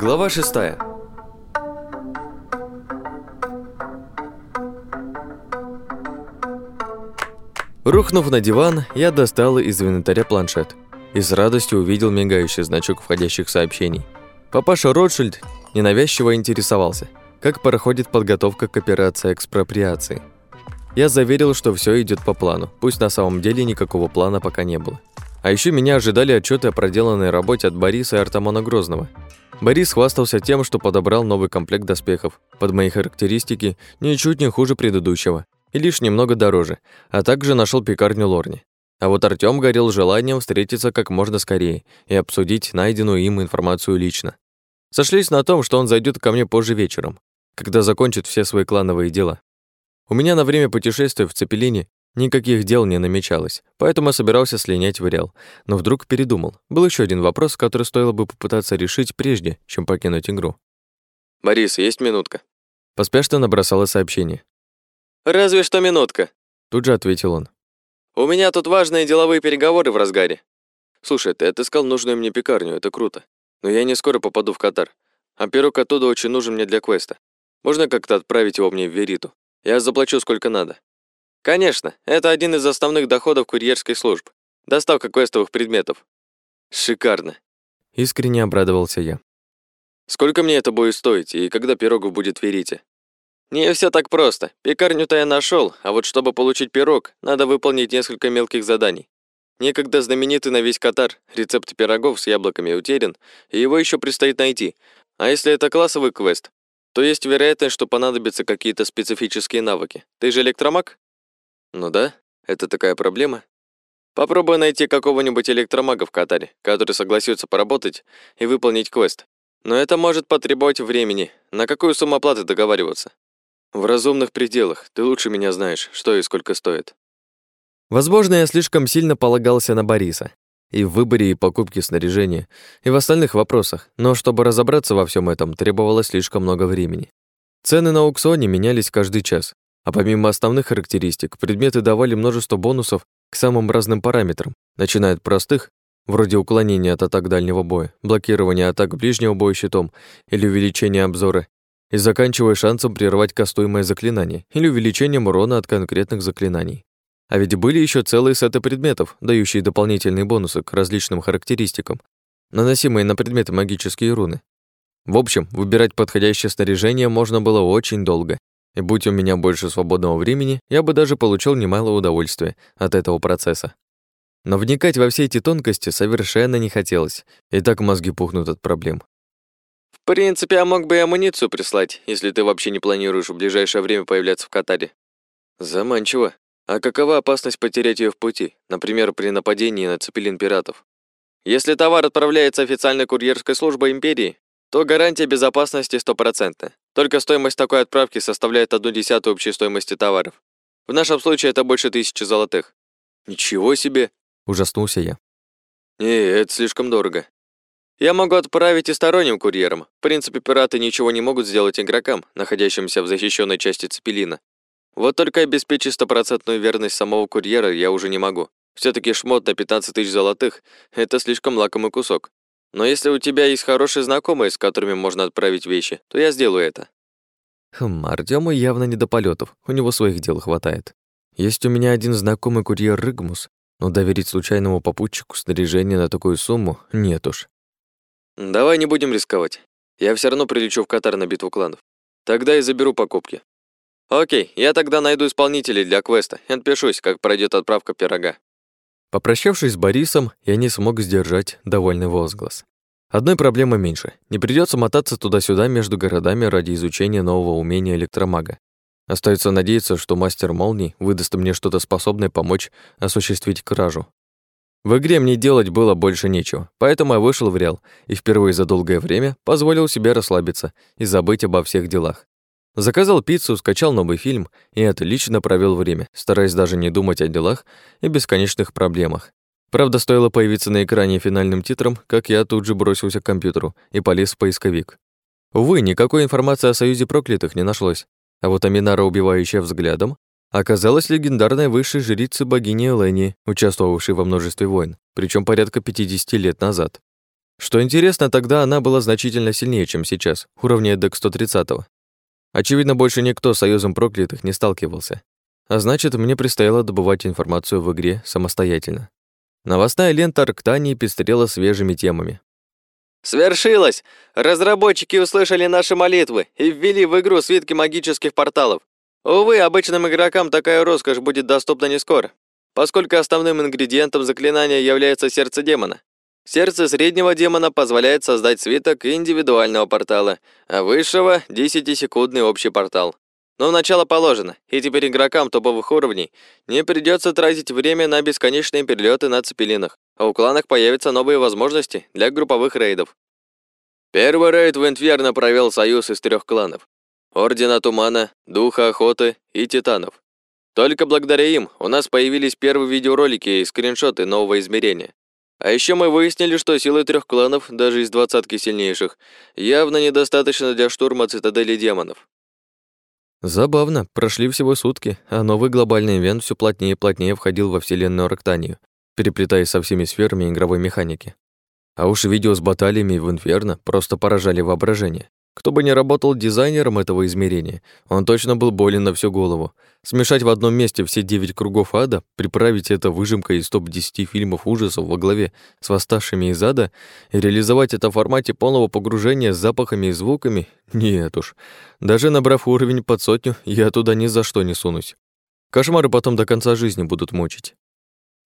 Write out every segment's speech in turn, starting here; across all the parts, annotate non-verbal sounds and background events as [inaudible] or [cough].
Глава шестая. Рухнув на диван, я достал из инвентаря планшет и с радостью увидел мигающий значок входящих сообщений. Папаша Ротшильд ненавязчиво интересовался, как проходит подготовка к операции экспроприации. Я заверил, что все идет по плану, пусть на самом деле никакого плана пока не было. А еще меня ожидали отчеты о проделанной работе от Бориса и Артамона Грозного. Борис хвастался тем, что подобрал новый комплект доспехов, под мои характеристики ничуть не хуже предыдущего, и лишь немного дороже, а также нашел пекарню Лорни. А вот Артём горел желанием встретиться как можно скорее и обсудить найденную им информацию лично. Сошлись на том, что он зайдет ко мне позже вечером, когда закончит все свои клановые дела. У меня на время путешествия в Цепелине никаких дел не намечалось, поэтому собирался слинять в Реал, но вдруг передумал. Был еще один вопрос, который стоило бы попытаться решить прежде, чем покинуть игру. «Борис, есть минутка?» Поспешно набросала сообщение. «Разве что минутка», тут же ответил он. «У меня тут важные деловые переговоры в разгаре». «Слушай, ты отыскал нужную мне пекарню, это круто. Но я не скоро попаду в Катар. А пирог оттуда очень нужен мне для квеста. Можно как-то отправить его мне в Вериту? Я заплачу сколько надо». «Конечно, это один из основных доходов курьерской службы. Доставка квестовых предметов». «Шикарно», — искренне обрадовался я. «Сколько мне это будет стоить, и когда пирогу будет в Верите?» «Не все так просто. Пекарню-то я нашел, а вот чтобы получить пирог, надо выполнить несколько мелких заданий. Некогда знаменитый на весь Катар рецепт пирогов с яблоками утерян, и его еще предстоит найти. А если это классовый квест, то есть вероятность, что понадобятся какие-то специфические навыки. Ты же электромаг? Ну да, это такая проблема. Попробуй найти какого-нибудь электромага в Катаре, который согласится поработать и выполнить квест. Но это может потребовать времени. На какую сумму оплаты договариваться? В разумных пределах. Ты лучше меня знаешь, что и сколько стоит. Возможно, я слишком сильно полагался на Бориса. И в выборе и покупке снаряжения, и в остальных вопросах, но чтобы разобраться во всем этом, требовалось слишком много времени. Цены на аукционе менялись каждый час, а помимо основных характеристик, предметы давали множество бонусов к самым разным параметрам, начиная от простых, вроде уклонения от атак дальнего боя, блокирования атак ближнего боя щитом или увеличения обзора, и заканчивая шансом прервать кастуемое заклинание или увеличением урона от конкретных заклинаний. А ведь были еще целые сеты предметов, дающие дополнительные бонусы к различным характеристикам, наносимые на предметы магические руны. В общем, выбирать подходящее снаряжение можно было очень долго, и будь у меня больше свободного времени, я бы даже получил немало удовольствия от этого процесса. Но вникать во все эти тонкости совершенно не хотелось, и так мозги пухнут от проблем. В принципе, я мог бы и амуницию прислать, если ты вообще не планируешь в ближайшее время появляться в Катаре. Заманчиво. А какова опасность потерять ее в пути, например, при нападении на цепелин пиратов? Если товар отправляется официальной курьерской службой империи, то гарантия безопасности стопроцентная. Только стоимость такой отправки составляет одну десятую общей стоимости товаров. В нашем случае это больше тысячи золотых. Ничего себе, ужаснулся я. Не, это слишком дорого. Я могу отправить и сторонним курьерам. В принципе, пираты ничего не могут сделать игрокам, находящимся в защищенной части Цепелина. Вот только обеспечить стопроцентную верность самого курьера я уже не могу. все таки шмот на 15 тысяч золотых – это слишком лакомый кусок. Но если у тебя есть хорошие знакомые, с которыми можно отправить вещи, то я сделаю это. Хм, Артёму явно не до полетов, у него своих дел хватает. Есть у меня один знакомый курьер Рыгмус, но доверить случайному попутчику снаряжение на такую сумму нет уж. Давай не будем рисковать. Я все равно прилечу в Катар на битву кланов. Тогда и заберу покупки. Окей, я тогда найду исполнителей для квеста и отпишусь, как пройдет отправка пирога. Попрощавшись с Борисом, я не смог сдержать довольный возглас. Одной проблемы меньше. Не придется мотаться туда-сюда между городами ради изучения нового умения электромага. Остается надеяться, что мастер молний выдаст мне что-то способное помочь осуществить кражу. В игре мне делать было больше нечего, поэтому я вышел в Реал и впервые за долгое время позволил себе расслабиться и забыть обо всех делах. Заказал пиццу, скачал новый фильм и отлично провел время, стараясь даже не думать о делах и бесконечных проблемах. Правда, стоило появиться на экране финальным титром, как я тут же бросился к компьютеру и полез в поисковик. Увы, никакой информации о Союзе Проклятых не нашлось, а вот Аминара, убивающая взглядом, оказалась легендарной высшей жрицей богини Элени, участвовавшей во множестве войн, причем порядка 50 лет назад. Что интересно, тогда она была значительно сильнее, чем сейчас, уровня эдак 130-го. Очевидно, больше никто с Союзом Проклятых не сталкивался. А значит, мне предстояло добывать информацию в игре самостоятельно. Новостная лента Арктании пестрела свежими темами. «Свершилось! Разработчики услышали наши молитвы и ввели в игру свитки магических порталов. Увы, обычным игрокам такая роскошь будет доступна не скоро, поскольку основным ингредиентом заклинания является сердце демона. Сердце среднего демона позволяет создать свиток индивидуального портала, а высшего — 10-секундный общий портал. Но начало положено, и теперь игрокам топовых уровней не придется тратить время на бесконечные перелеты на цепелинах, а у кланах появятся новые возможности для групповых рейдов. Первый рейд в Инферно провел союз из трех кланов. Ордена Тумана, Духа Охоты и Титанов. Только благодаря им у нас появились первые видеоролики и скриншоты нового измерения. А еще мы выяснили, что силы трех кланов, даже из двадцатки сильнейших, явно недостаточно для штурма цитадели демонов. Забавно, прошли всего сутки, а новый глобальный ивент все плотнее и плотнее входил во вселенную Арктанию, переплетаясь со всеми сферами игровой механики. А уж видео с баталиями в Инферно просто поражали воображение. Кто бы ни работал дизайнером этого измерения, он точно был болен на всю голову. Смешать в одном месте все девять кругов ада, приправить это выжимкой из топ-10 фильмов ужасов во главе с восставшими из ада и реализовать это в формате полного погружения с запахами и звуками? Нет уж. Даже набрав уровень под сотню, я туда ни за что не сунусь. Кошмары потом до конца жизни будут мучить.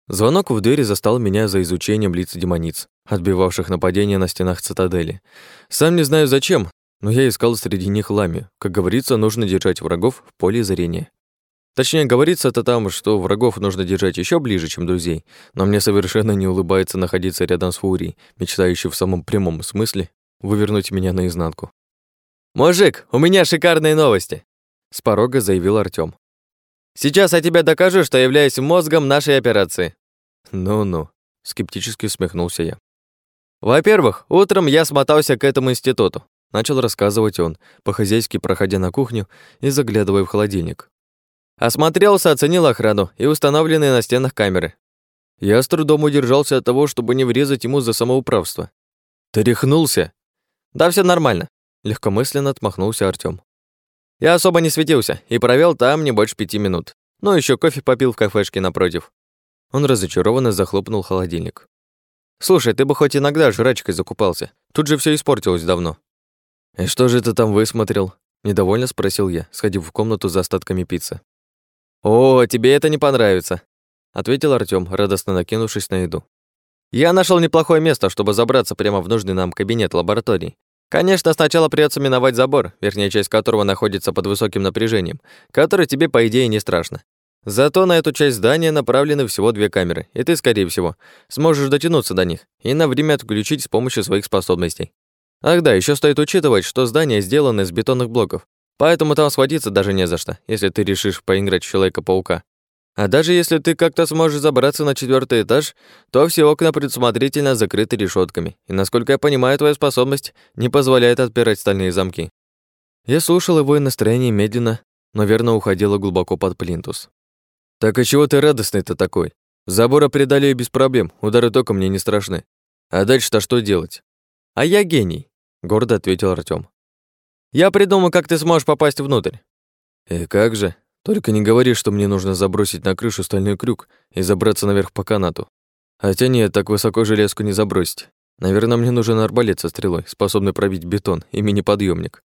Звонок в двери застал меня за изучением лиц демониц, отбивавших нападения на стенах цитадели. Сам не знаю зачем, но я искал среди них лами. Как говорится, нужно держать врагов в поле зрения. Точнее, говорится это там, что врагов нужно держать еще ближе, чем друзей, но мне совершенно не улыбается находиться рядом с Фурией, мечтающей в самом прямом смысле вывернуть меня наизнанку. «Мужик, у меня шикарные новости!» С порога заявил Артём. «Сейчас я тебе докажу, что являюсь мозгом нашей операции». «Ну-ну», — скептически усмехнулся я. «Во-первых, утром я смотался к этому институту. Начал рассказывать он, по-хозяйски проходя на кухню и заглядывая в холодильник. Осмотрелся, оценил охрану и установленные на стенах камеры. Я с трудом удержался от того, чтобы не врезать ему за самоуправство. «Ты рехнулся?» «Да все нормально», — легкомысленно отмахнулся Артём. «Я особо не светился и провел там не больше пяти минут. Ну, еще кофе попил в кафешке напротив». Он разочарованно захлопнул холодильник. «Слушай, ты бы хоть иногда жрачкой закупался. Тут же все испортилось давно». «И что же ты там высмотрел?» – недовольно спросил я, сходив в комнату за остатками пиццы. «О, тебе это не понравится», – ответил Артём, радостно накинувшись на еду. «Я нашел неплохое место, чтобы забраться прямо в нужный нам кабинет лаборатории. Конечно, сначала придется миновать забор, верхняя часть которого находится под высоким напряжением, который тебе, по идее, не страшно. Зато на эту часть здания направлены всего две камеры, и ты, скорее всего, сможешь дотянуться до них и на время отключить с помощью своих способностей. Ах да, еще стоит учитывать, что здание сделано из бетонных блоков, поэтому там схватиться даже не за что, если ты решишь поиграть в Человека-паука. А даже если ты как-то сможешь забраться на четвертый этаж, то все окна предусмотрительно закрыты решетками, и, насколько я понимаю, твоя способность не позволяет отпирать стальные замки. Я слушал его и настроение медленно, но верно уходило глубоко под плинтус. «Так и чего ты радостный-то такой? Забора преодолею без проблем, удары тока мне не страшны. А дальше-то что делать?» «А я гений гордо ответил Артём. Я придумал, как ты сможешь попасть внутрь. И как же? Только не говори, что мне нужно забросить на крышу стальной крюк и забраться наверх по канату. Хотя нет, так высоко железку не забросить. Наверное, мне нужен арбалет со стрелой, способный пробить бетон, и мини-подъёмник.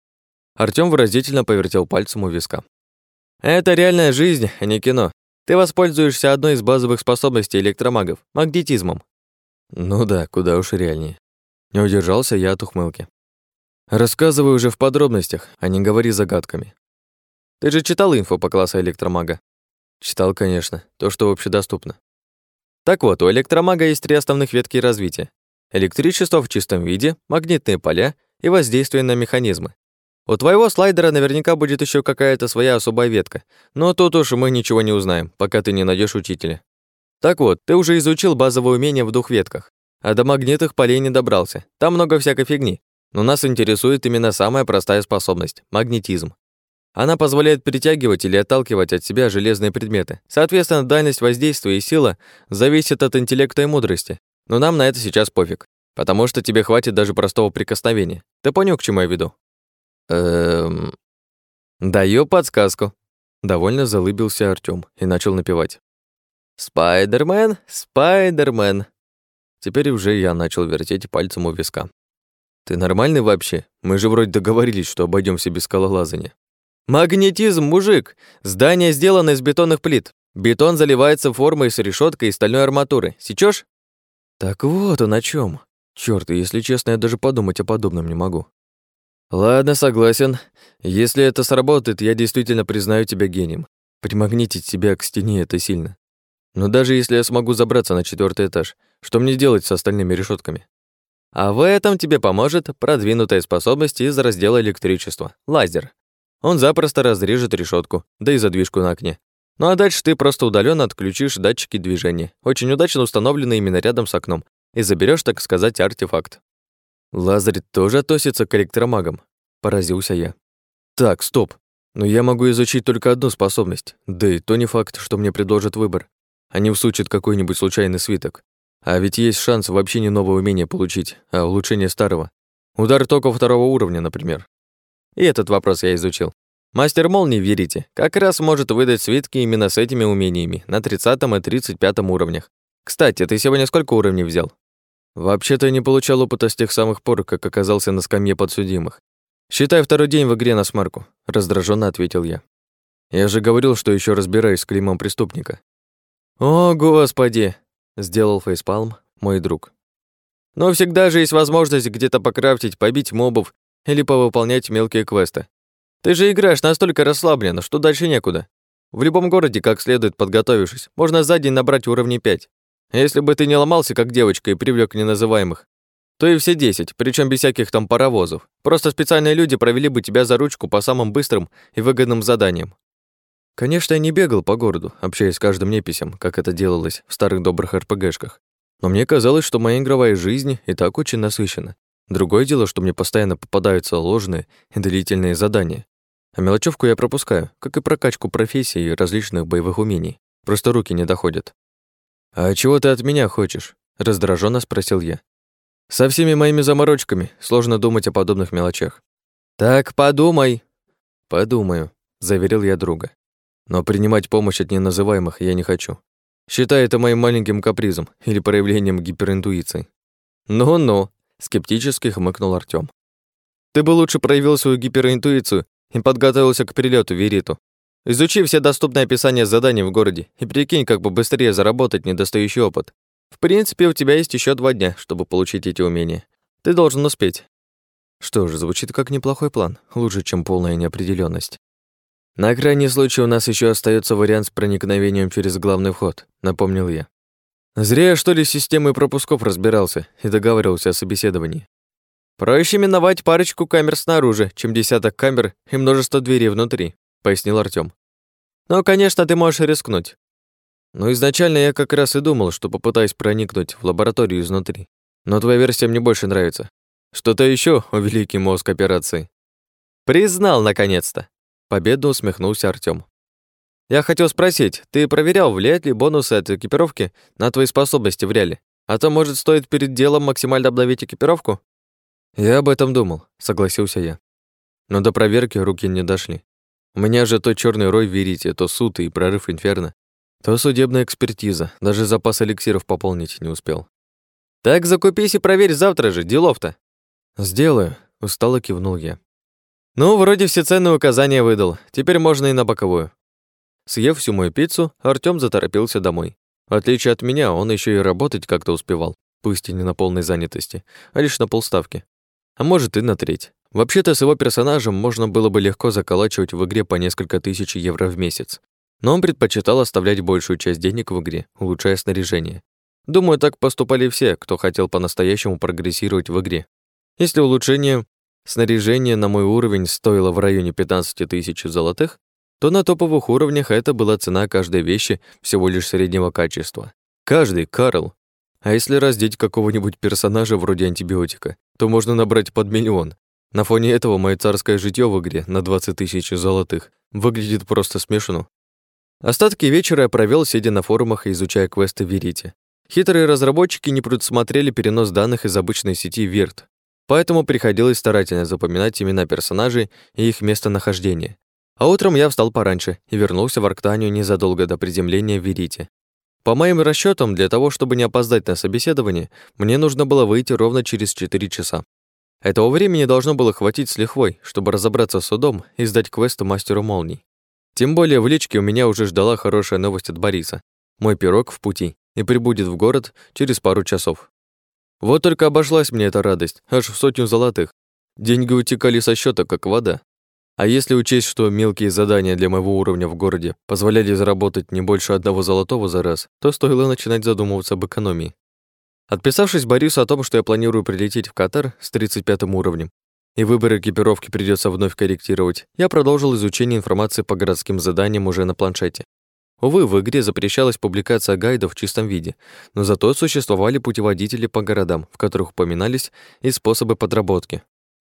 Артём выразительно повертел пальцем у виска. Это реальная жизнь, а не кино. Ты воспользуешься одной из базовых способностей электромагов магнетизмом. Ну да, куда уж реальнее. Не удержался я от ухмылки. Рассказывай уже в подробностях, а не говори загадками. Ты же читал инфо по классу электромага? Читал, конечно, то, что общедоступно. Так вот, у электромага есть три основных ветки развития. Электричество в чистом виде, магнитные поля и воздействие на механизмы. У твоего слайдера наверняка будет еще какая-то своя особая ветка, но тут уж мы ничего не узнаем, пока ты не найдешь учителя. Так вот, ты уже изучил базовые умения в двух ветках, а до магнитных полей не добрался. Там много всякой фигни. Но нас интересует именно самая простая способность — магнетизм. Она позволяет притягивать или отталкивать от себя железные предметы. Соответственно, дальность воздействия и сила зависят от интеллекта и мудрости. Но нам на это сейчас пофиг. потому что тебе хватит даже простого прикосновения. Ты понял, к чему я веду? Эм... Даю подсказку. Довольно залыбился Артём и начал напевать. «Спайдермен, Спайдермен». Теперь уже я начал вертеть пальцем у виска. «Ты нормальный вообще? Мы же вроде договорились, что обойдемся без скалолазания». «Магнетизм, мужик! Здание сделано из бетонных плит. Бетон заливается формой с решеткой и стальной арматуры. Сечешь? Так вот он о чем. Черт, если честно, я даже подумать о подобном не могу. Ладно, согласен. Если это сработает, я действительно признаю тебя гением. Примагнитить себя к стене это сильно. Но даже если я смогу забраться на четвертый этаж, что мне делать с остальными решетками? А в этом тебе поможет продвинутая способность из раздела электричества — лазер. Он запросто разрежет решетку, да и задвижку на окне. Ну а дальше ты просто удаленно отключишь датчики движения, очень удачно установленные именно рядом с окном, и заберешь, так сказать, артефакт. Лазарь тоже относится к электромагам, поразился я. Так, стоп. Но я могу изучить только одну способность, да и то не факт, что мне предложат выбор. Они всучат какой-нибудь случайный свиток. А ведь есть шанс вообще не новое умение получить, а улучшение старого. Удар тока второго уровня, например. И этот вопрос я изучил. Мастер молнии, верите, как раз может выдать свитки именно с этими умениями на 30 и 35 уровнях. Кстати, ты сегодня сколько уровней взял? Вообще-то я не получал опыта с тех самых пор, как оказался на скамье подсудимых. Считай второй день в игре на смарку, раздраженно ответил я. Я же говорил, что еще разбираюсь с клеймом преступника. О, господи, сделал фейспалм мой друг. Но всегда же есть возможность где-то покрафтить, побить мобов или повыполнять мелкие квесты. Ты же играешь настолько расслабленно, что дальше некуда. В любом городе, как следует подготовившись, можно за день набрать уровни 5. Если бы ты не ломался как девочка и привлек неназываемых, то и все 10, причем без всяких там паровозов. Просто специальные люди провели бы тебя за ручку по самым быстрым и выгодным заданиям. Конечно, я не бегал по городу, общаясь с каждым неписем, как это делалось в старых добрых РПГшках. Но мне казалось, что моя игровая жизнь и так очень насыщена. Другое дело, что мне постоянно попадаются ложные и длительные задания. А мелочевку я пропускаю, как и прокачку профессий и различных боевых умений. Просто руки не доходят. «А чего ты от меня хочешь?» — раздраженно спросил я. «Со всеми моими заморочками сложно думать о подобных мелочах». «Так подумай». «Подумаю», — заверил я друга. «Но принимать помощь от неназываемых я не хочу. Считай это моим маленьким капризом или проявлением гиперинтуиции». «Ну-ну», — скептически хмыкнул Артём. «Ты бы лучше проявил свою гиперинтуицию и подготовился к перелету Вериту. Изучи все доступные описания заданий в городе и прикинь, как бы быстрее заработать недостающий опыт. В принципе, у тебя есть еще два дня, чтобы получить эти умения. Ты должен успеть. Что ж, звучит как неплохой план, лучше, чем полная неопределенность. На крайний случай у нас еще остается вариант с проникновением через главный вход, напомнил я. Зря я, что ли, с системой пропусков разбирался и договаривался о собеседовании. «Проще миновать парочку камер снаружи, чем десяток камер и множество дверей внутри», — пояснил Артём. «Но, конечно, ты можешь рискнуть». Но изначально я как раз и думал, что попытаюсь проникнуть в лабораторию изнутри. Но твоя версия мне больше нравится. Что-то еще, о великий мозг операции. Признал, наконец-то. Победно усмехнулся Артём. Я хотел спросить, ты проверял, влияют ли бонусы от экипировки на твои способности в реале? А то, может, стоит перед делом максимально обновить экипировку? Я об этом думал, согласился я. Но до проверки руки не дошли. У меня же то черный рой Верите, то суд и прорыв инферно, то судебная экспертиза, даже запас эликсиров пополнить не успел. Так закупись и проверь завтра же, делов-то. Сделаю, устало кивнул я. Ну, вроде все ценные указания выдал, теперь можно и на боковую. Съев всю мою пиццу, Артём заторопился домой. В отличие от меня, он еще и работать как-то успевал, пусть и не на полной занятости, а лишь на полставки а может и на треть. Вообще-то с его персонажем можно было бы легко заколачивать в игре по несколько тысяч евро в месяц. Но он предпочитал оставлять большую часть денег в игре, улучшая снаряжение. Думаю, так поступали все, кто хотел по-настоящему прогрессировать в игре. Если улучшение снаряжения на мой уровень стоило в районе 15 тысяч золотых, то на топовых уровнях это была цена каждой вещи всего лишь среднего качества. Каждый, Карл. А если раздеть какого-нибудь персонажа вроде антибиотика, то можно набрать под миллион. На фоне этого мое царское житье в игре на 20 тысяч золотых выглядит просто смешно. Остатки вечера я провел, сидя на форумах и изучая квесты Верите. Хитрые разработчики не предусмотрели перенос данных из обычной сети Вирт, поэтому приходилось старательно запоминать имена персонажей и их местонахождение. А утром я встал пораньше и вернулся в Арктанию незадолго до приземления в Верите. По моим расчетам, для того, чтобы не опоздать на собеседование, мне нужно было выйти ровно через 4 часа. Этого времени должно было хватить с лихвой, чтобы разобраться с судом и сдать квест мастеру молний. Тем более в личке у меня уже ждала хорошая новость от Бориса. Мой пирог в пути и прибудет в город через пару часов. Вот только обошлась мне эта радость, аж в сотню золотых. Деньги утекали со счета, как вода. А если учесть, что мелкие задания для моего уровня в городе позволяли заработать не больше одного золотого за раз, то стоило начинать задумываться об экономии. Отписавшись Борису о том, что я планирую прилететь в Катар с 35 уровнем, и выбор экипировки придется вновь корректировать, я продолжил изучение информации по городским заданиям уже на планшете. Увы, в игре запрещалась публикация гайдов в чистом виде, но зато существовали путеводители по городам, в которых упоминались и способы подработки.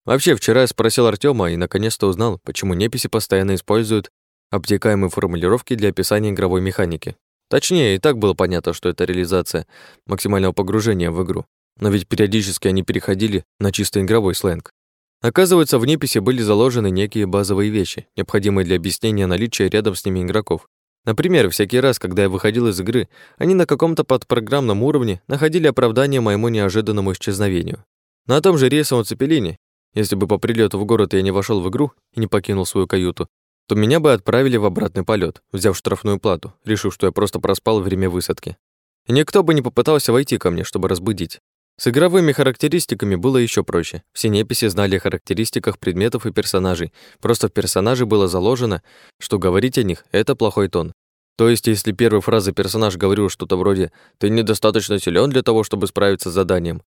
Вообще, вчера я спросил Артема и наконец-то узнал, почему неписи постоянно используют обтекаемые формулировки для описания игровой механики. Точнее, и так было понятно, что это реализация максимального погружения в игру. Но ведь периодически они переходили на чисто игровой сленг. Оказывается, в неписи были заложены некие базовые вещи, необходимые для объяснения наличия рядом с ними игроков. Например, всякий раз, когда я выходил из игры, они на каком-то подпрограммном уровне находили оправдание моему неожиданному исчезновению. На том же рейсовом цепелине, если бы по прилету в город я не вошел в игру и не покинул свою каюту, то меня бы отправили в обратный полет, взяв штрафную плату, решив, что я просто проспал время высадки. И никто бы не попытался войти ко мне, чтобы разбудить. С игровыми характеристиками было еще проще. Все неписи знали о характеристиках предметов и персонажей. Просто в персонаже было заложено, что говорить о них — это плохой тон. То есть, если первой фразой персонаж говорил что-то вроде «ты недостаточно силен для того, чтобы справиться с заданием»,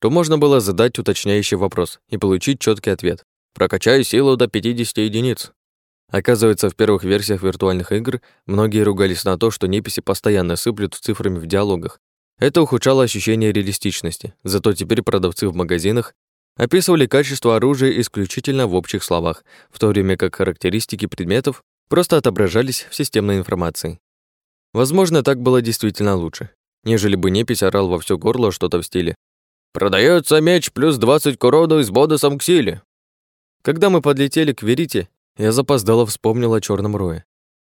то можно было задать уточняющий вопрос и получить четкий ответ. «Прокачай силу до 50 единиц». Оказывается, в первых версиях виртуальных игр многие ругались на то, что неписи постоянно сыплют цифрами в диалогах, это ухудшало ощущение реалистичности, зато теперь продавцы в магазинах описывали качество оружия исключительно в общих словах, в то время как характеристики предметов просто отображались в системной информации. Возможно, так было действительно лучше, нежели бы непись орал во все горло что-то в стиле «Продаётся меч плюс 20 к уроду и с бонусом к силе». Когда мы подлетели к Верите, я запоздало вспомнил о черном рое.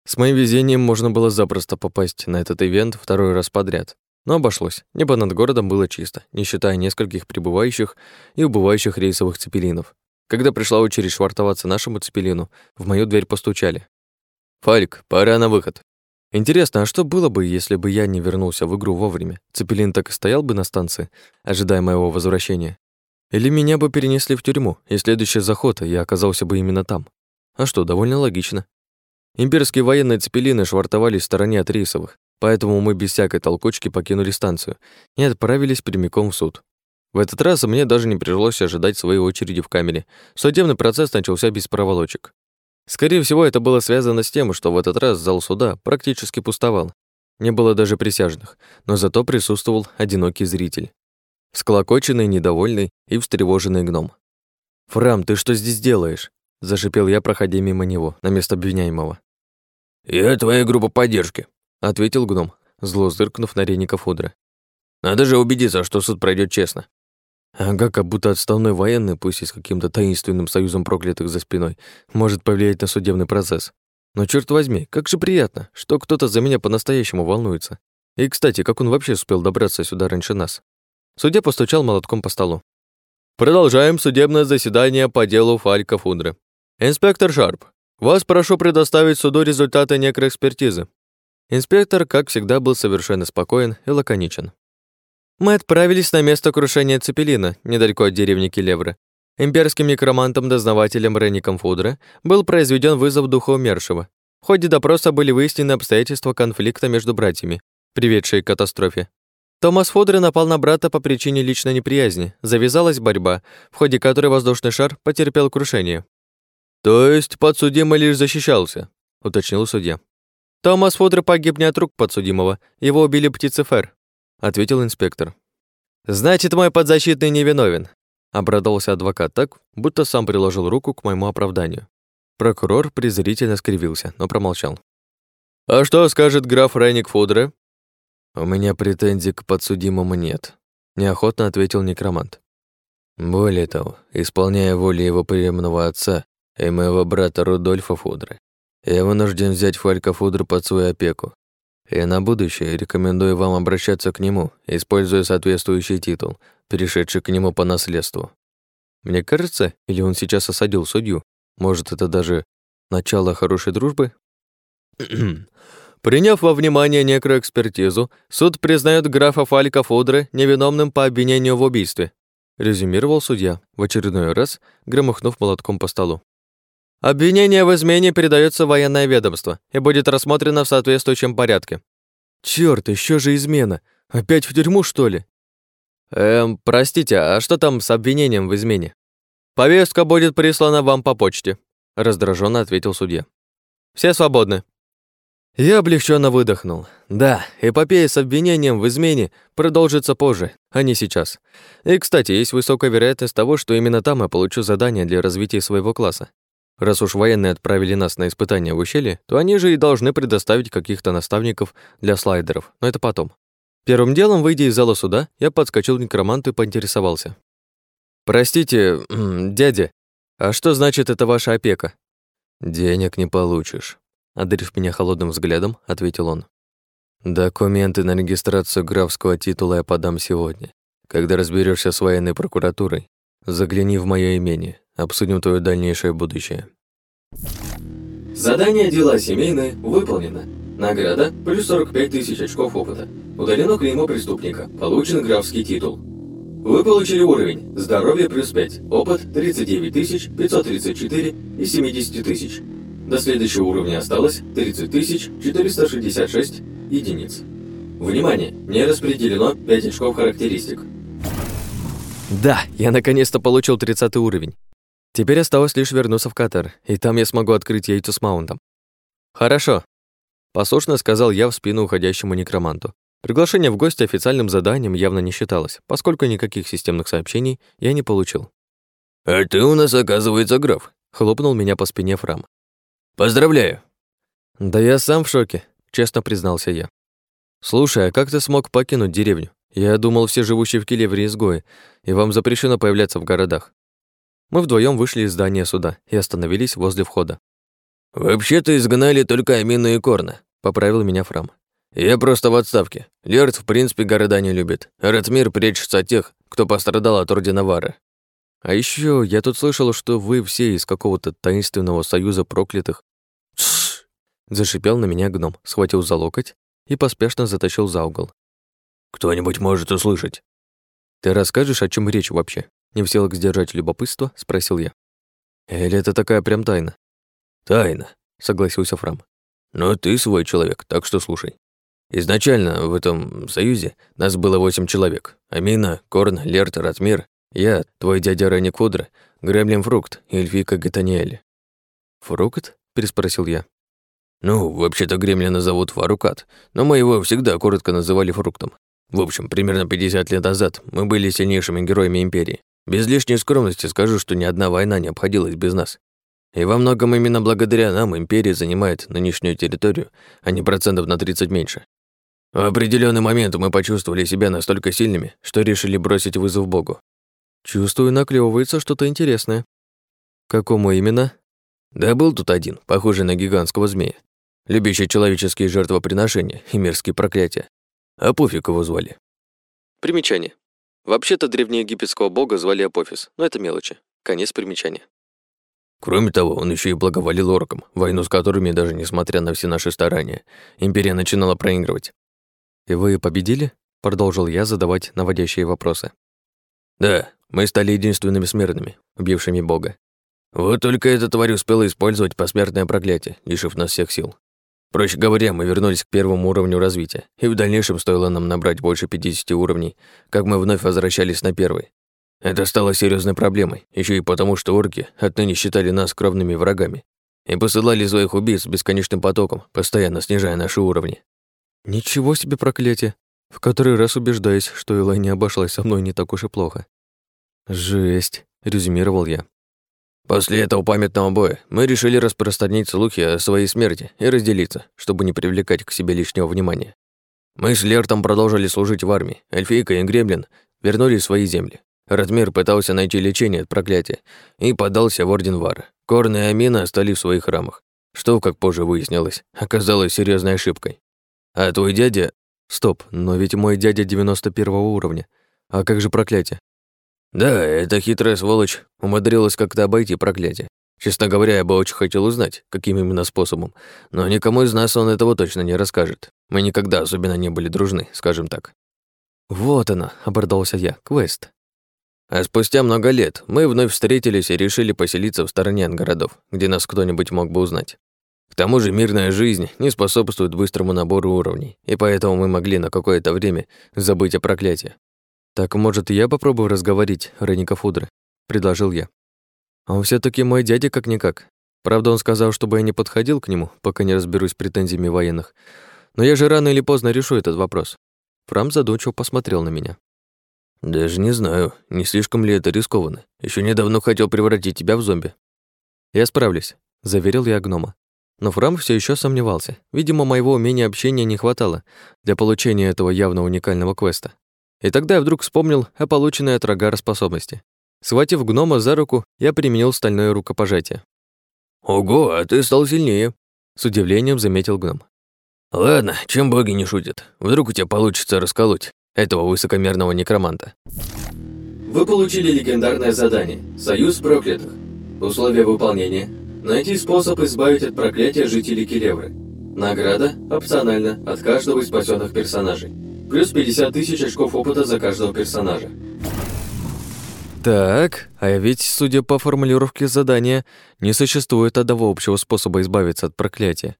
С моим везением можно было запросто попасть на этот ивент второй раз подряд. Но обошлось. Небо над городом было чисто, не считая нескольких прибывающих и убывающих рейсовых цепелинов. Когда пришла очередь швартоваться нашему цепелину, в мою дверь постучали. «Фалик, пора на выход». Интересно, а что было бы, если бы я не вернулся в игру вовремя? Цепелин так и стоял бы на станции, ожидая моего возвращения? Или меня бы перенесли в тюрьму, и следующий заход я оказался бы именно там? А что, довольно логично. Имперские военные цепелины швартовались в стороне от рейсовых, Поэтому мы без всякой толкучки покинули станцию и отправились прямиком в суд. В этот раз мне даже не пришлось ожидать своей очереди в камере. Судебный процесс начался без проволочек. Скорее всего, это было связано с тем, что в этот раз зал суда практически пустовал. Не было даже присяжных, но зато присутствовал одинокий зритель. Склокоченный, недовольный и встревоженный гном. «Фрам, ты что здесь делаешь?» – зашипел я, проходя мимо него, на место обвиняемого. «Я твоя группа поддержки», ответил гном, зло зыркнув на Реника Фудра. Надо же убедиться, что суд пройдет честно. Ага, как будто отставной военный, пусть и с каким-то таинственным союзом проклятых за спиной, может повлиять на судебный процесс. Но черт возьми, как же приятно, что кто-то за меня по-настоящему волнуется. И, кстати, как он вообще успел добраться сюда раньше нас? Судья постучал молотком по столу. Продолжаем судебное заседание по делу Фалька Фундра. Инспектор Шарп, вас прошу предоставить суду результаты некроэкспертизы. Инспектор, как всегда, был совершенно спокоен и лаконичен. Мы отправились на место крушения Цепелина, недалеко от деревни Келевра. Имперским некромантом-дознавателем Реником Фудре был произведен вызов духа умершего. В ходе допроса были выяснены обстоятельства конфликта между братьями, приведшие к катастрофе. Томас Фудре напал на брата по причине личной неприязни. Завязалась борьба, в ходе которой воздушный шар потерпел крушение. «То есть подсудимый лишь защищался?» — уточнил судья. «Томас Фодер погиб не от рук подсудимого, его убили птицы Фер», — ответил инспектор. «Значит, мой подзащитный невиновен», — обрадовался адвокат так, будто сам приложил руку к моему оправданию. Прокурор презрительно скривился, но промолчал. «А что скажет граф Рейник Фудре?» У меня претензий к подсудимому нет, неохотно ответил некромант. Более того, исполняя волю его приемного отца и моего брата Рудольфа Фудры, я вынужден взять Фалька Фудру под свою опеку. И на будущее рекомендую вам обращаться к нему, используя соответствующий титул, перешедший к нему по наследству. Мне кажется, или он сейчас осадил судью, может, это даже начало хорошей дружбы? Приняв во внимание некроэкспертизу, суд признает графа Фалька Фудры невиновным по обвинению в убийстве, резюмировал судья, в очередной раз громыхнув молотком по столу. Обвинение в измене передается в военное ведомство и будет рассмотрено в соответствующем порядке. Чёрт, еще же измена. Опять в тюрьму, что ли? Эм, простите, а что там с обвинением в измене? Повестка будет прислана вам по почте, раздраженно ответил судья. Все свободны. Я облегченно выдохнул. Да, эпопея с обвинением в измене продолжится позже, а не сейчас. И, кстати, есть высокая вероятность того, что именно там я получу задание для развития своего класса. Раз уж военные отправили нас на испытания в ущелье, то они же и должны предоставить каких-то наставников для слайдеров, но это потом. Первым делом, выйдя из зала суда, я подскочил к некроманту и поинтересовался. «Простите, [clears throat] дядя, а что значит это ваша опека?» «Денег не получишь», — одарив меня холодным взглядом, ответил он. «Документы на регистрацию графского титула я подам сегодня. Когда разберешься с военной прокуратурой, загляни в мое имение. Обсудим твое дальнейшее будущее. Задание «Дела семейные» выполнено. Награда – плюс 45 тысяч очков опыта. Удалено клеймо преступника. Получен графский титул. Вы получили уровень «Здоровье плюс 5», опыт 39 тысяч 534 из 70 тысяч. До следующего уровня осталось 30 тысяч 466 единиц. Внимание! Не распределено 5 очков характеристик. Да, я наконец-то получил 30 уровень. Теперь осталось лишь вернуться в Катар, и там я смогу открыть яйцо с маунтом. Хорошо, послушно сказал я в спину уходящему некроманту. Приглашение в гости официальным заданием явно не считалось, поскольку никаких системных сообщений я не получил. «А ты у нас, оказывается, граф», — хлопнул меня по спине Фрам. «Поздравляю». «Да я сам в шоке», — честно признался я. «Слушай, а как ты смог покинуть деревню? Я думал, все живущие в Келевре изгои, и вам запрещено появляться в городах. Мы вдвоем вышли из здания суда и остановились возле входа. «Вообще-то изгнали только Амина и Корна», — поправил меня Фрам. «Я просто в отставке. Лерд, в принципе, города не любит. Ратмир прячется от тех, кто пострадал от Ордена Вары. А еще я тут слышал, что вы все из какого-то таинственного союза проклятых. Тш! Зашипел на меня гном, схватил за локоть и поспешно затащил за угол. Кто-нибудь может услышать. Ты расскажешь, о чем речь вообще? Не в силах сдержать любопытство, спросил я. Или это такая прям тайна? Тайна, согласился Фрам. Но ты свой человек, так что слушай. Изначально в этом союзе нас было восемь человек. Амина, Корн, Лерт, Ратмир, я, твой дядя Ренни Кудра, Гремлин Фрукт и Эльфика Гатаниэль. «Фрукт?» – переспросил я. «Ну, вообще-то Гремлина зовут Фарукат, но мы его всегда коротко называли Фруктом. В общем, примерно 50 лет назад мы были сильнейшими героями Империи. Без лишней скромности скажу, что ни одна война не обходилась без нас. И во многом именно благодаря нам империя занимает нынешнюю территорию, а не процентов на 30 меньше. В определенный момент мы почувствовали себя настолько сильными, что решили бросить вызов Богу. Чувствую, наклевывается что-то интересное. Какому именно? Да был тут один, похожий на гигантского змея, любящий человеческие жертвоприношения и мирские проклятия. А пофиг его звали. Примечание. Вообще-то древнеегипетского бога звали Апофис, но это мелочи. Конец примечания. Кроме того, он еще и благоволил оркам, войну с которыми, даже несмотря на все наши старания, империя начинала проигрывать. «И вы победили?» — продолжил я задавать наводящие вопросы. «Да, мы стали единственными смертными, убившими бога. Вот только эта тварь успела использовать посмертное проклятие, лишив нас всех сил. Проще говоря, мы вернулись к первому уровню развития, и в дальнейшем стоило нам набрать больше 50 уровней, как мы вновь возвращались на первый. Это стало серьезной проблемой, еще и потому, что орки отныне считали нас кровными врагами и посылали своих убийц бесконечным потоком, постоянно снижая наши уровни. Ничего себе проклятие! В который раз убеждаюсь, что Элай не обошлась со мной не так уж и плохо. Жесть, резюмировал я. После этого памятного боя мы решили распространить слухи о своей смерти и разделиться, чтобы не привлекать к себе лишнего внимания. Мы с Лертом продолжили служить в армии. Эльфийка и Гремлин вернулись в свои земли. Ратмир пытался найти лечение от проклятия и подался в Орден Вара. Корн и Амина остались в своих храмах, что, как позже выяснилось, оказалось серьезной ошибкой. А твой дядя... Стоп, но ведь мой дядя 91 уровня. А как же проклятие? Да, эта хитрая сволочь умудрилась как-то обойти проклятие. Честно говоря, я бы очень хотел узнать, каким именно способом, но никому из нас он этого точно не расскажет. Мы никогда особенно не были дружны, скажем так. Вот она, обрадовался я, квест. А спустя много лет мы вновь встретились и решили поселиться в стороне от городов, где нас кто-нибудь мог бы узнать. К тому же мирная жизнь не способствует быстрому набору уровней, и поэтому мы могли на какое-то время забыть о проклятии. «Так, может, я попробую разговорить Реника Фудры?» — предложил я. А он все таки мой дядя как-никак. Правда, он сказал, чтобы я не подходил к нему, пока не разберусь с претензиями военных. Но я же рано или поздно решу этот вопрос. Фрам задумчиво посмотрел на меня. «Даже не знаю, не слишком ли это рискованно. Еще недавно хотел превратить тебя в зомби». «Я справлюсь», — заверил я гнома. Но Фрам все еще сомневался. Видимо, моего умения общения не хватало для получения этого явно уникального квеста. И тогда я вдруг вспомнил о полученной от Рогара способности. Схватив гнома за руку, я применил стальное рукопожатие. «Ого, а ты стал сильнее!» С удивлением заметил гном. «Ладно, чем боги не шутят. Вдруг у тебя получится расколоть этого высокомерного некроманта». Вы получили легендарное задание «Союз проклятых». Условия выполнения – найти способ избавить от проклятия жителей Келевры. Награда опциональна от каждого из спасенных персонажей. Плюс 50 тысяч очков опыта за каждого персонажа. Так, а ведь, судя по формулировке задания, не существует одного общего способа избавиться от проклятия.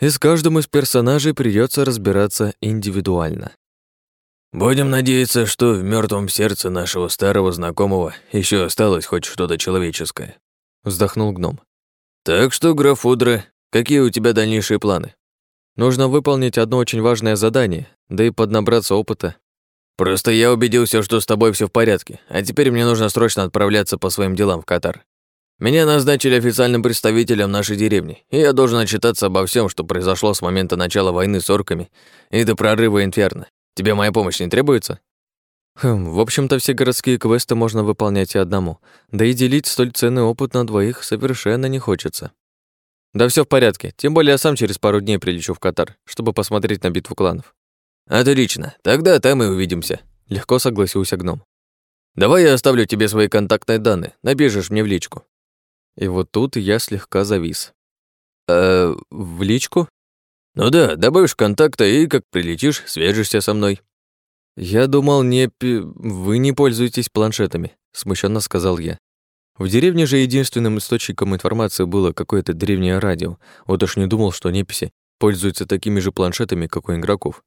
И с каждым из персонажей придется разбираться индивидуально. Будем надеяться, что в мертвом сердце нашего старого знакомого еще осталось хоть что-то человеческое. Вздохнул гном. Так что, граф Удра, какие у тебя дальнейшие планы? Нужно выполнить одно очень важное задание, да и поднабраться опыта Просто я убедился, что с тобой все в порядке, а теперь мне нужно срочно отправляться по своим делам в Катар. Меня назначили официальным представителем нашей деревни, и я должен отчитаться обо всем, что произошло с момента начала войны с орками и до прорыва Инферно. Тебе моя помощь не требуется? Хм, в общем-то, все городские квесты можно выполнять и одному. Да и делить столь ценный опыт на двоих совершенно не хочется. Да все в порядке, тем более я сам через пару дней прилечу в Катар, чтобы посмотреть на битву кланов. «Отлично, тогда там и увидимся», — легко согласился гном. «Давай я оставлю тебе свои контактные данные, напишешь мне в личку». И вот тут я слегка завис. «Э, в личку?» «Ну да, добавишь контакты и, как прилетишь, свяжешься со мной». «Я думал, не пи... вы не пользуетесь планшетами», — смущенно сказал я. В деревне же единственным источником информации было какое-то древнее радио. Вот уж не думал, что неписи пользуются такими же планшетами, как у игроков.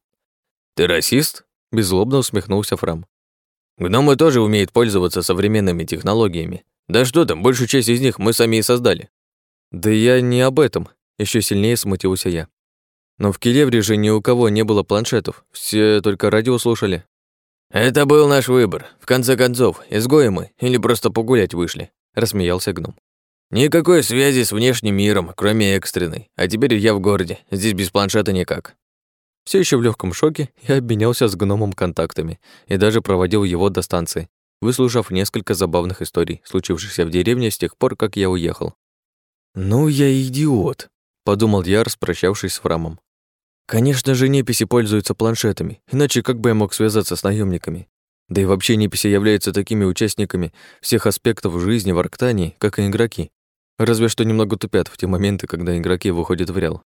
«Ты расист?» – беззлобно усмехнулся Фрам. «Гномы тоже умеют пользоваться современными технологиями. Да что там, большую часть из них мы сами и создали». «Да я не об этом», – еще сильнее смутился я. «Но в Келевре же ни у кого не было планшетов, все только радио слушали». «Это был наш выбор. В конце концов, изгои мы или просто погулять вышли», – рассмеялся гном. «Никакой связи с внешним миром, кроме экстренной. А теперь я в городе, здесь без планшета никак. Все еще в легком шоке, [laughs] я обменялся с гномом контактами и даже проводил его до станции, выслушав несколько забавных историй, случившихся в деревне с тех пор, как я уехал. «Ну я идиот», — подумал я, распрощавшись с Фрамом. «Конечно же, неписи пользуются планшетами, иначе как бы я мог связаться с наемниками? Да и вообще неписи являются такими участниками всех аспектов жизни в Арктании, как и игроки. Разве что немного тупят в те моменты, когда игроки выходят в реал.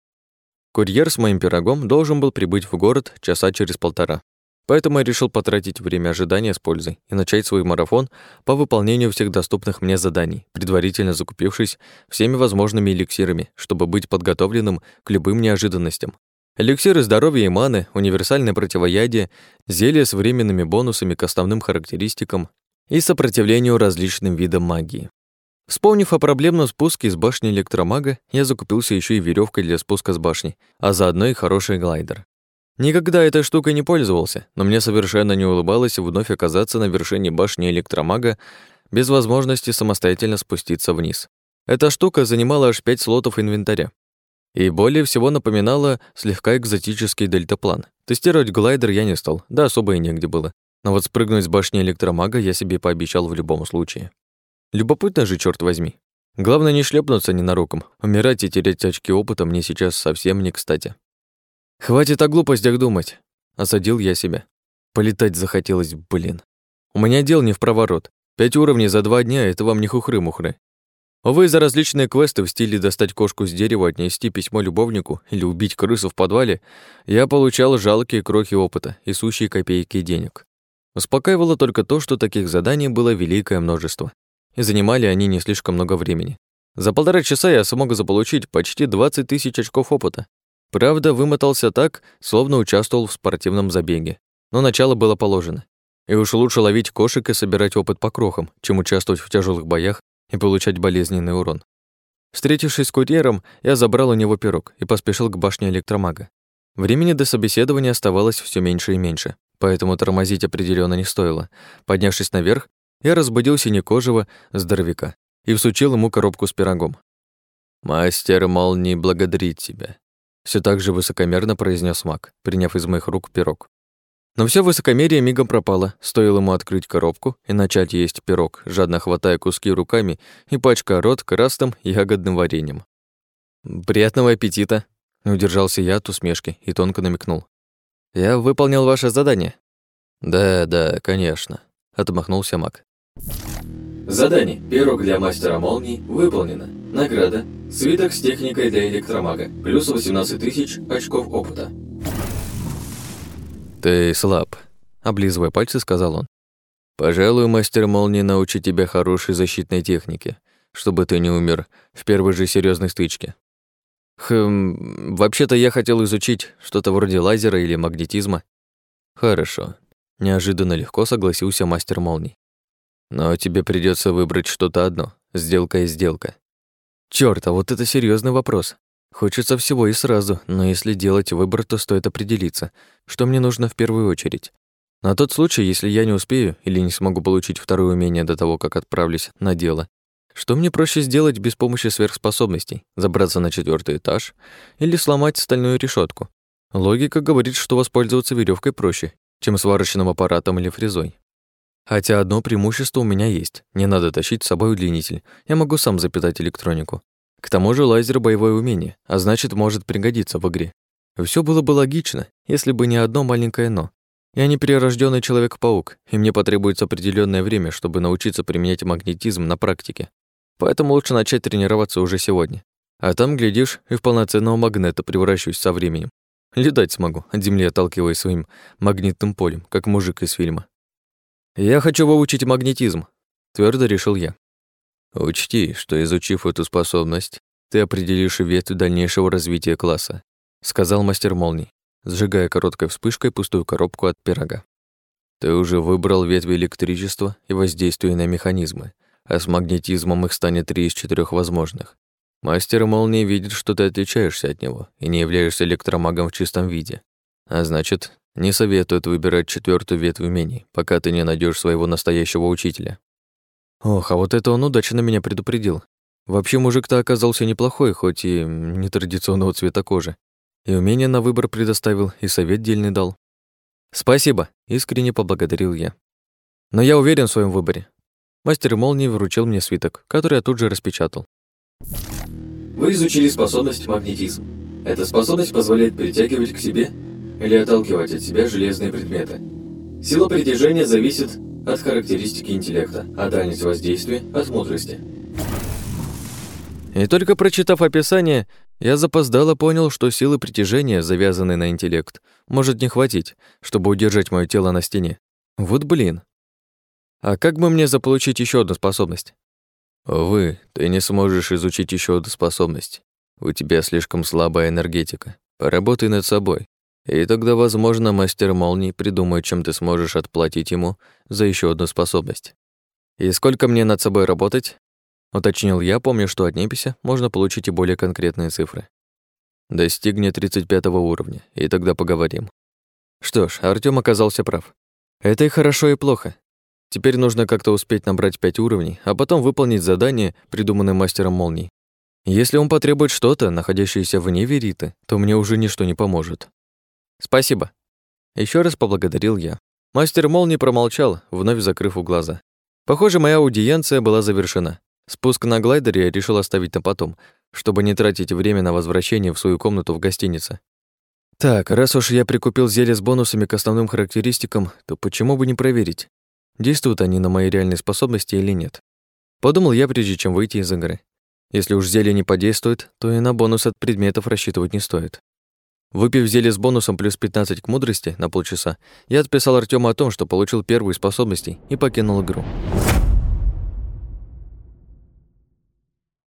Курьер с моим пирогом должен был прибыть в город часа через полтора. Поэтому я решил потратить время ожидания с пользой и начать свой марафон по выполнению всех доступных мне заданий, предварительно закупившись всеми возможными эликсирами, чтобы быть подготовленным к любым неожиданностям. Эликсиры здоровья и маны, универсальное противоядие, зелья с временными бонусами к основным характеристикам и сопротивлению различным видам магии. Вспомнив о проблемном спуске с башни электромага, я закупился еще и веревкой для спуска с башни, а заодно и хороший глайдер. Никогда этой штукой не пользовался, но мне совершенно не улыбалось вновь оказаться на вершине башни электромага без возможности самостоятельно спуститься вниз. Эта штука занимала аж пять слотов инвентаря. И более всего напоминала слегка экзотический дельтаплан. Тестировать глайдер я не стал, да особо и негде было. Но вот спрыгнуть с башни электромага я себе пообещал в любом случае. Любопытно же, черт возьми. Главное не шлепнуться ненароком. Умирать и терять очки опыта мне сейчас совсем не кстати. Хватит о глупостях думать. Осадил я себя. Полетать захотелось, блин. У меня дел не в проворот. Пять уровней за два дня — это вам не хухры-мухры. Увы, за различные квесты в стиле достать кошку с дерева, отнести письмо любовнику или убить крысу в подвале, я получал жалкие крохи опыта и сущие копейки денег. Успокаивало только то, что таких заданий было великое множество, и занимали они не слишком много времени. За полтора часа я смог заполучить почти 20 тысяч очков опыта. Правда, вымотался так, словно участвовал в спортивном забеге. Но начало было положено. И уж лучше ловить кошек и собирать опыт по крохам, чем участвовать в тяжелых боях и получать болезненный урон. Встретившись с курьером, я забрал у него пирог и поспешил к башне электромага. Времени до собеседования оставалось все меньше и меньше, поэтому тормозить определенно не стоило. Поднявшись наверх, я разбудил синекожего здоровяка и всучил ему коробку с пирогом. «Мастер молнии благодарит тебя», все так же высокомерно произнес маг, приняв из моих рук пирог. Но все высокомерие мигом пропало, стоило ему открыть коробку и начать есть пирог, жадно хватая куски руками и пачкая рот красным ягодным вареньем. «Приятного аппетита!» — удержался я от усмешки и тонко намекнул. «Я выполнил ваше задание». «Да, да, конечно», — отмахнулся маг. Задание «Пирог для мастера молний» выполнено. Награда «Свиток с техникой для электромага» плюс 18 тысяч очков опыта. «Ты слаб», — облизывая пальцы, сказал он. «Пожалуй, мастер молнии научит тебя хорошей защитной технике, чтобы ты не умер в первой же серьезной стычке». «Хм, вообще-то я хотел изучить что-то вроде лазера или магнетизма». «Хорошо», — неожиданно легко согласился мастер молний. «Но тебе придется выбрать что-то одно, сделка и сделка». Чёрт, а вот это серьезный вопрос. Хочется всего и сразу, но если делать выбор, то стоит определиться, что мне нужно в первую очередь. На тот случай, если я не успею или не смогу получить второе умение до того, как отправлюсь на дело, что мне проще сделать без помощи сверхспособностей? Забраться на четвертый этаж или сломать стальную решетку? Логика говорит, что воспользоваться веревкой проще, чем сварочным аппаратом или фрезой. Хотя одно преимущество у меня есть. Не надо тащить с собой удлинитель. Я могу сам запитать электронику. К тому же лазер — боевое умение, а значит, может пригодиться в игре. Все было бы логично, если бы не одно маленькое «но». Я не перерожденный человек-паук, и мне потребуется определенное время, чтобы научиться применять магнетизм на практике. Поэтому лучше начать тренироваться уже сегодня. А там, глядишь, и в полноценного магнета превращусь со временем. Летать смогу, от земли отталкиваясь своим магнитным полем, как мужик из фильма. Я хочу выучить магнетизм, твердо решил я. Учти, что изучив эту способность, ты определишь ветвь дальнейшего развития класса, сказал мастер молний, сжигая короткой вспышкой пустую коробку от пирога. Ты уже выбрал ветвь электричества и воздействия на механизмы, а с магнетизмом их станет три из четырех возможных. Мастер молнии видит, что ты отличаешься от него и не являешься электромагом в чистом виде. А значит, не советует выбирать четвертую ветвь умений, пока ты не найдешь своего настоящего учителя. Ох, а вот это он удачно меня предупредил. Вообще мужик-то оказался неплохой, хоть и нетрадиционного цвета кожи. И умение на выбор предоставил, и совет дельный дал. Спасибо, искренне поблагодарил я. Но я уверен в своем выборе. Мастер молнии вручил мне свиток, который я тут же распечатал. Вы изучили способность магнетизм. Эта способность позволяет притягивать к себе или отталкивать от себя железные предметы. Сила притяжения зависит от характеристики интеллекта, а дальность воздействия – от мудрости. И только прочитав описание, я запоздало понял, что силы притяжения, завязанной на интеллект, может не хватить, чтобы удержать мое тело на стене. Вот блин. А как бы мне заполучить еще одну способность? Увы, ты не сможешь изучить еще одну способность. У тебя слишком слабая энергетика. Поработай над собой. И тогда, возможно, мастер молний придумает, чем ты сможешь отплатить ему за еще одну способность. И сколько мне над собой работать? Уточнил я, помню, что от неписи можно получить и более конкретные цифры. Достигни 35 уровня, и тогда поговорим. Что ж, Артём оказался прав. Это и хорошо, и плохо. Теперь нужно как-то успеть набрать 5 уровней, а потом выполнить задание, придуманное мастером молний. Если он потребует что-то, находящееся вне Вериты, то мне уже ничто не поможет. Спасибо. Еще раз поблагодарил я. Мастер молнии промолчал, вновь закрыв у глаза. Похоже, моя аудиенция была завершена. Спуск на глайдере я решил оставить на потом, чтобы не тратить время на возвращение в свою комнату в гостинице. Так, раз уж я прикупил зелье с бонусами к основным характеристикам, то почему бы не проверить, действуют они на мои реальные способности или нет. Подумал я, прежде чем выйти из игры. Если уж зелье не подействует, то и на бонус от предметов рассчитывать не стоит. Выпив зелье с бонусом плюс 15 к мудрости на полчаса, я отписал Артему о том, что получил первую из способностей и покинул игру.